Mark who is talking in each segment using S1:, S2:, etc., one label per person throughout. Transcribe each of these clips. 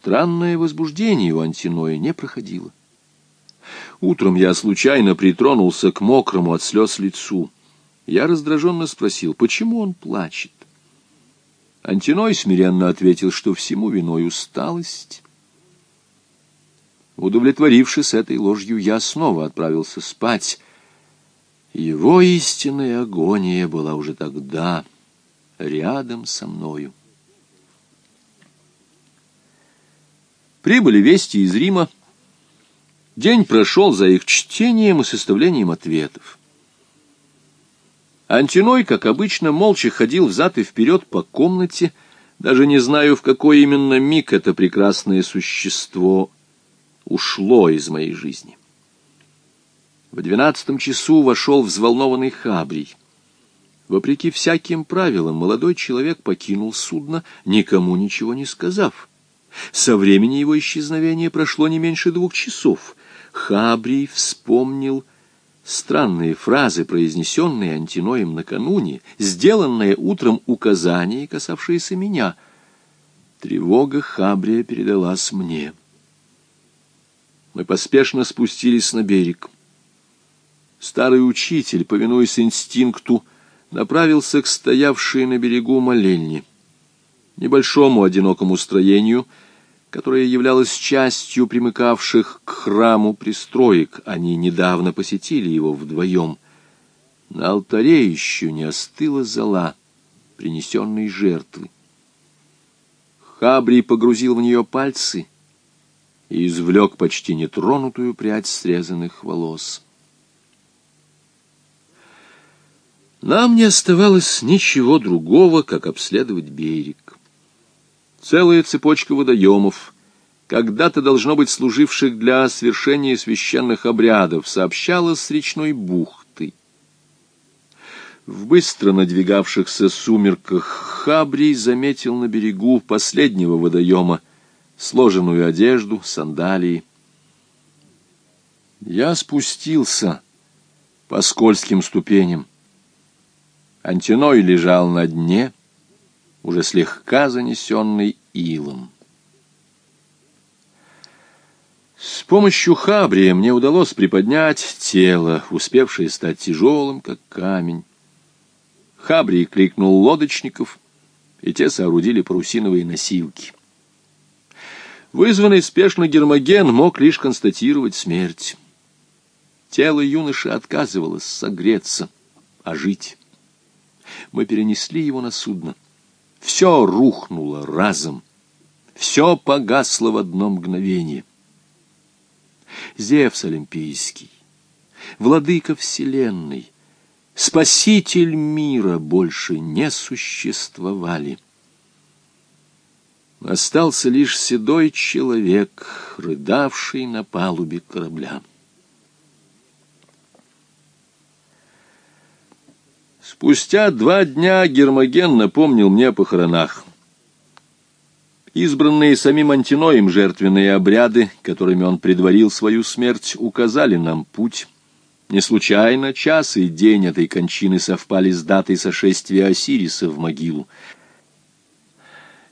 S1: странное возбуждение у Антиноя не проходило. Утром я случайно притронулся к мокрому от слез лицу. Я раздраженно спросил, почему он плачет. Антиной смиренно ответил, что всему виной усталость. Удовлетворившись этой ложью, я снова отправился спать. Его истинная агония была уже тогда рядом со мною. Прибыли вести из Рима. День прошел за их чтением и составлением ответов. Антиной, как обычно, молча ходил взад и вперед по комнате, даже не знаю, в какой именно миг это прекрасное существо ушло из моей жизни. В двенадцатом часу вошел взволнованный Хабрий. Вопреки всяким правилам, молодой человек покинул судно, никому ничего не сказав. Со времени его исчезновения прошло не меньше двух часов. Хабрий вспомнил странные фразы, произнесенные Антиноем накануне, сделанные утром указания, касавшиеся меня. Тревога Хабрия передалась мне. Мы поспешно спустились на берег. Старый учитель, повинуясь инстинкту, направился к стоявшей на берегу молельне, небольшому одинокому строению, которое являлось частью примыкавших к храму пристроек. Они недавно посетили его вдвоем. На алтаре еще не остыла зола, принесенной жертвы. Хабрий погрузил в нее пальцы — и извлек почти нетронутую прядь срезанных волос. Нам не оставалось ничего другого, как обследовать берег. Целая цепочка водоемов, когда-то должно быть служивших для свершения священных обрядов, сообщала с речной бухтой. В быстро надвигавшихся сумерках Хабрий заметил на берегу последнего водоема сложенную одежду, сандалии. Я спустился по скользким ступеням. Антиной лежал на дне, уже слегка занесенный илом. С помощью хабрия мне удалось приподнять тело, успевшее стать тяжелым, как камень. Хабрий кликнул лодочников, и те соорудили парусиновые носилки. Вызванный спешно гермоген мог лишь констатировать смерть. Тело юноши отказывалось согреться, а жить. Мы перенесли его на судно. Все рухнуло разом. Все погасло в одно мгновение. Зевс Олимпийский, владыка вселенной, спаситель мира больше не существовали. Остался лишь седой человек, рыдавший на палубе корабля. Спустя два дня Гермоген напомнил мне о похоронах. Избранные самим Антиноем жертвенные обряды, которыми он предварил свою смерть, указали нам путь. Не случайно час и день этой кончины совпали с датой сошествия Осириса в могилу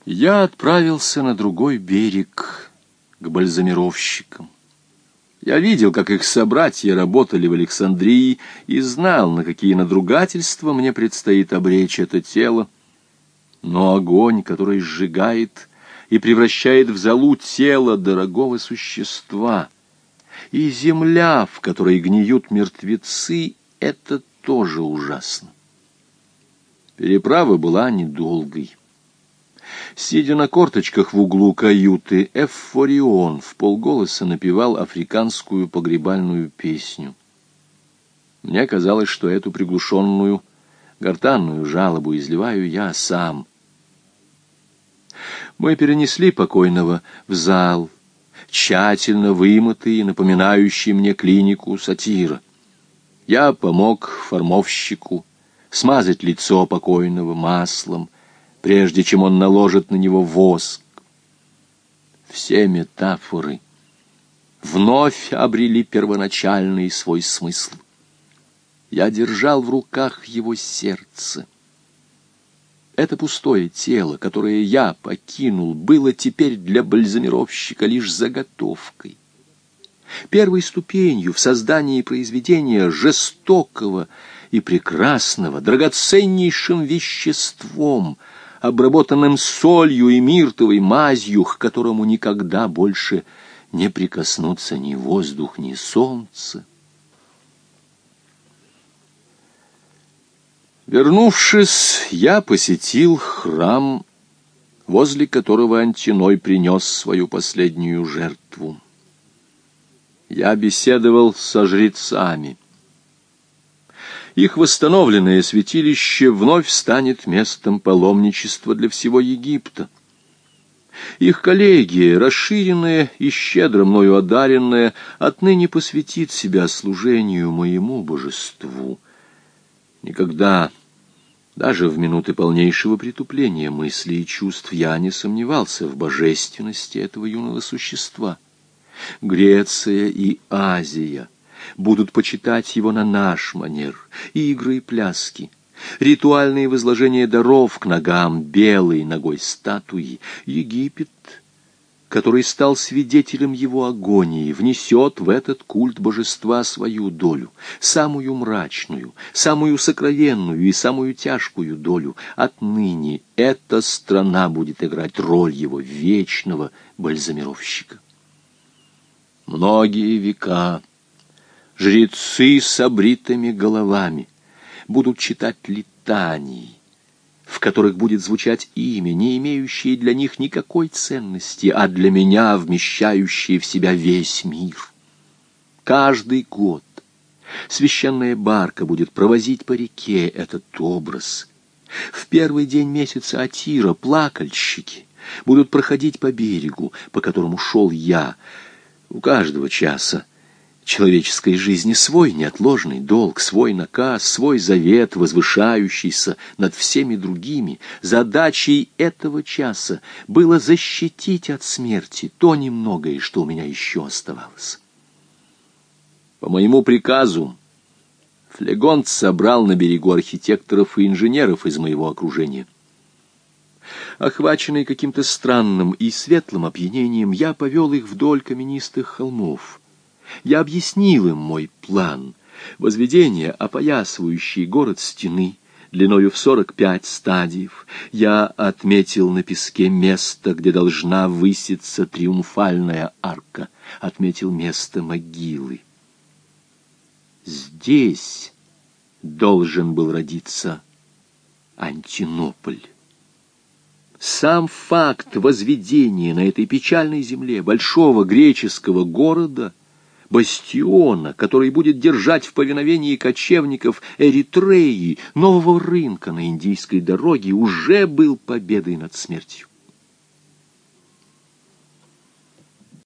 S1: я отправился на другой берег, к бальзамировщикам. Я видел, как их собратья работали в Александрии, и знал, на какие надругательства мне предстоит обречь это тело. Но огонь, который сжигает и превращает в золу тело дорогого существа, и земля, в которой гниют мертвецы, это тоже ужасно. Переправа была недолгой. Сидя на корточках в углу каюты, Эффорион в полголоса напевал африканскую погребальную песню. Мне казалось, что эту приглушенную, гортанную жалобу изливаю я сам. Мы перенесли покойного в зал, тщательно вымытый и напоминающий мне клинику сатира. Я помог формовщику смазать лицо покойного маслом, прежде чем он наложит на него воск. Все метафоры вновь обрели первоначальный свой смысл. Я держал в руках его сердце. Это пустое тело, которое я покинул, было теперь для бальзамировщика лишь заготовкой. Первой ступенью в создании произведения жестокого и прекрасного, драгоценнейшим веществом, обработанным солью и миртовой мазью, к которому никогда больше не прикоснутся ни воздух, ни солнце. Вернувшись, я посетил храм, возле которого Антиной принес свою последнюю жертву. Я беседовал со жрецами. Их восстановленное святилище вновь станет местом паломничества для всего Египта. Их коллегия, расширенная и щедро мною одаренная, отныне посвятит себя служению моему божеству. Никогда, даже в минуты полнейшего притупления мыслей и чувств, я не сомневался в божественности этого юного существа. Греция и Азия будут почитать его на наш манер, игры и пляски, ритуальные возложения даров к ногам белой ногой статуи, Египет — который стал свидетелем его агонии, внесет в этот культ божества свою долю, самую мрачную, самую сокровенную и самую тяжкую долю. Отныне эта страна будет играть роль его вечного бальзамировщика. Многие века жрецы с обритыми головами будут читать летании, в которых будет звучать имя, не имеющее для них никакой ценности, а для меня вмещающее в себя весь мир. Каждый год священная барка будет провозить по реке этот образ. В первый день месяца Атира плакальщики будут проходить по берегу, по которому шел я, у каждого часа человеческой жизни свой неотложный долг, свой наказ, свой завет, возвышающийся над всеми другими. Задачей этого часа было защитить от смерти то немногое, что у меня еще оставалось. По моему приказу Флегонт собрал на берегу архитекторов и инженеров из моего окружения. Охваченный каким-то странным и светлым опьянением, я повел их вдоль каменистых холмов — я объяснил им мой план. Возведение, опоясывающей город стены, длиною в сорок пять стадиев. Я отметил на песке место, где должна выситься триумфальная арка. Отметил место могилы. Здесь должен был родиться Антинополь. Сам факт возведения на этой печальной земле большого греческого города — бастиона, который будет держать в повиновении кочевников Эритреи, нового рынка на индийской дороге, уже был победой над смертью.